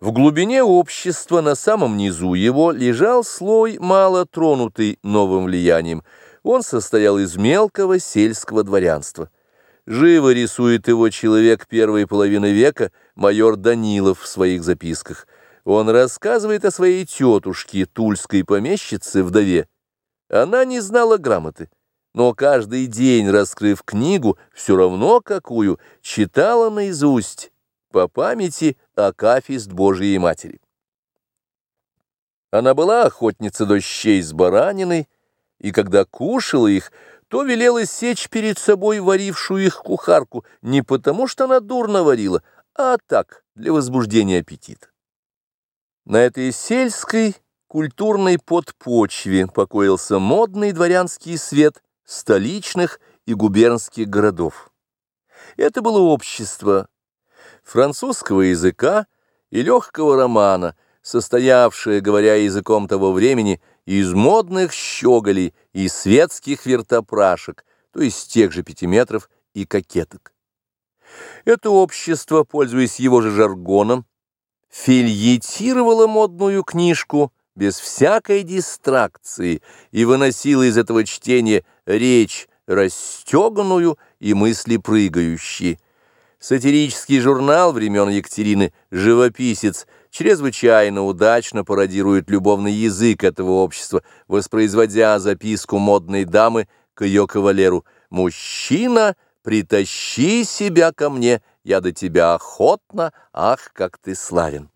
В глубине общества, на самом низу его, лежал слой, мало тронутый новым влиянием. Он состоял из мелкого сельского дворянства. Живо рисует его человек первой половины века, майор Данилов в своих записках. Он рассказывает о своей тетушке, тульской помещице, вдове. Она не знала грамоты, но каждый день, раскрыв книгу, все равно какую, читала наизусть по памяти Акафист Божией Матери. Она была охотница до щей с бараниной, и когда кушала их, то велела сечь перед собой варившую их кухарку не потому, что она дурно варила, а так, для возбуждения аппетита. На этой сельской культурной подпочве покоился модный дворянский свет столичных и губернских городов. Это было общество, французского языка и легкого романа, состоявшее, говоря языком того времени, из модных щеголей и светских вертопрашек, то есть тех же пятиметров и кокеток. Это общество, пользуясь его же жаргоном, фильетировало модную книжку без всякой дистракции и выносило из этого чтения речь расстеганную и мысли прыгающие. Сатирический журнал времен Екатерины «Живописец» чрезвычайно удачно пародирует любовный язык этого общества, воспроизводя записку модной дамы к ее кавалеру «Мужчина, притащи себя ко мне, я до тебя охотно, ах, как ты славен».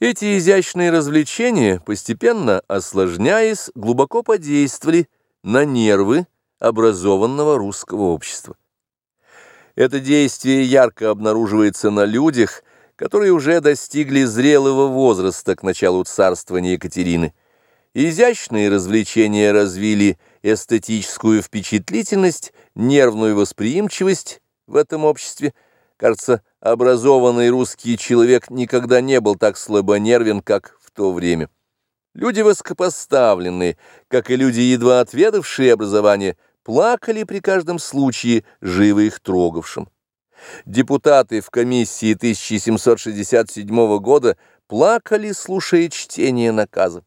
Эти изящные развлечения, постепенно осложняясь, глубоко подействовали на нервы образованного русского общества. Это действие ярко обнаруживается на людях, которые уже достигли зрелого возраста к началу царствования Екатерины. Изящные развлечения развили эстетическую впечатлительность, нервную восприимчивость в этом обществе. Кажется, образованный русский человек никогда не был так слабонервен, как в то время. Люди высокопоставленные, как и люди, едва отведавшие образование, плакали при каждом случае, живо их трогавшим. Депутаты в комиссии 1767 года плакали, слушая чтение наказа.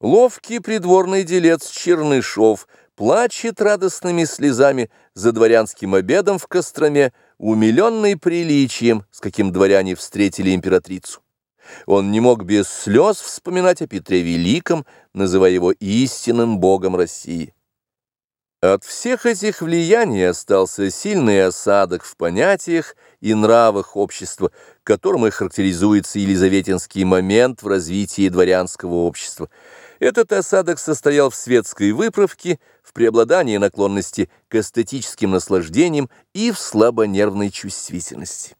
Ловкий придворный делец Чернышов плачет радостными слезами за дворянским обедом в Костроме, умиленный приличием, с каким дворяне встретили императрицу. Он не мог без слез вспоминать о Петре Великом, называя его истинным богом России. От всех этих влияний остался сильный осадок в понятиях и нравах общества, которым и характеризуется елизаветинский момент в развитии дворянского общества. Этот осадок состоял в светской выправке, в преобладании наклонности к эстетическим наслаждениям и в слабонервной чувствительности.